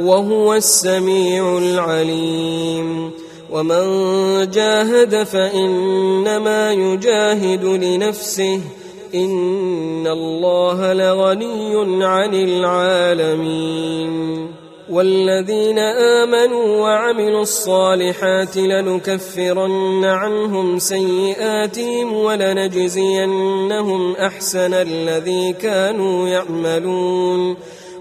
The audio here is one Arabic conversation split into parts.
وهو السميع العليم. ومن جاهد فإنما يجاهد لنفسه. إن الله لغني عن العالمين. والذين آمنوا وعملوا الصالحات لنكفرن عنهم سيئاتهم ولنجزينهم أحسن الذي كانوا يعملون.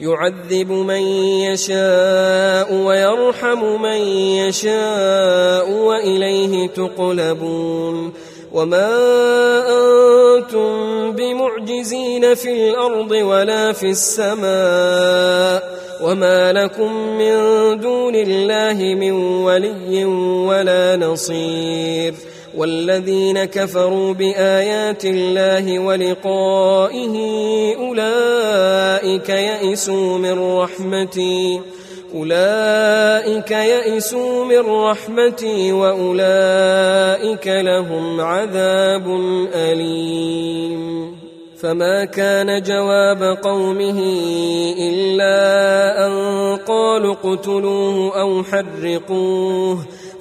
يعذب من يشاء ويرحم من يشاء وإليه تقلبون وما أنتم بمعجزين في الأرض ولا في السماء وما لكم من دون الله من ولي ولا نصير والذين كفروا بآيات الله ولقائه أولئك يئسوا من رحمتي أولئك يئسوا من رحمتي وأولئك لهم عذاب أليم. فما كان جواب قومه إلا أن قالوا اقتلوه أو حرقوه.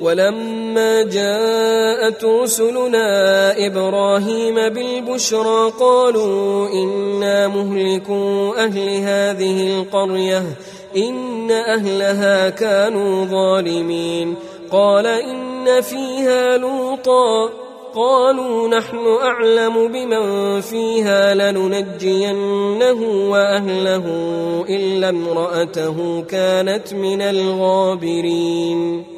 ولما جاءت رسلنا إبراهيم بالبشرى قالوا إنا مهلكوا أهل هذه القرية إن أهلها كانوا ظالمين. قال إن فيها لوطا قالوا نحن أعلم بمن فيها لننجينه وأهله إلا امرأته كانت من الغابرين.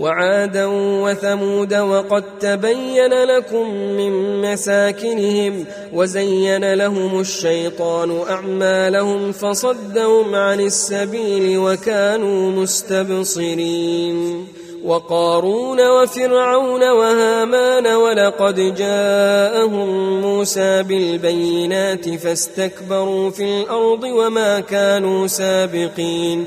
وعادا وثمود وقد تبين لكم من مساكنهم وزين لهم الشيطان أعمالهم فصدهم عن السبيل وكانوا مستبصرين وقارون وفرعون وهامان ولقد جاءهم موسى بالبينات فاستكبروا في الأرض وما كانوا سابقين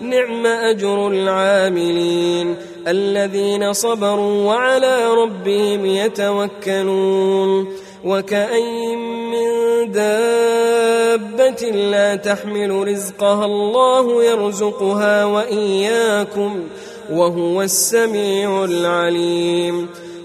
نعم أجر العاملين الذين صبروا وعلى ربهم يتوكلون وكأي من دابة لا تحمل رزقها الله يرزقها وإياكم وهو السميع العليم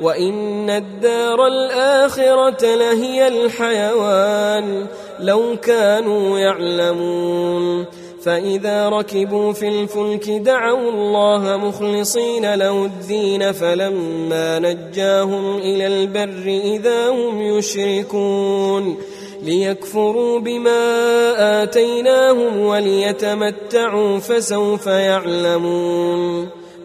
وإن الدار الآخرة لهي الحيوان لو كانوا يعلمون فإذا ركبوا في الفلك دعوا الله مخلصين له الدين فلما نجاهم إلى البر إذا هم يشركون ليكفروا بما آتيناهم وليتمتعوا فسوف يعلمون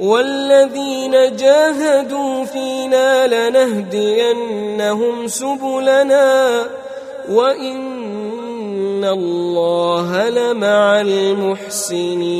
والذين جاهدوا فينا لنهدينهم سبلنا وإن الله لمع المحسنين.